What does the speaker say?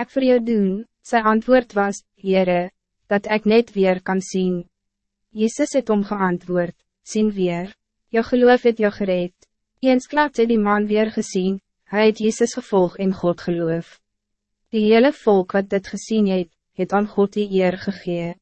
ik voor jou doen? Zijn antwoord was, Heere, dat ik net weer kan zien. Jezus het om geantwoord, zien weer, jou geloof het jou gereed. Eens klapt het die man weer gezien, hij het Jezus gevolg in God geloof. Die hele volk wat dit gezien het, het aan God die eer gegee.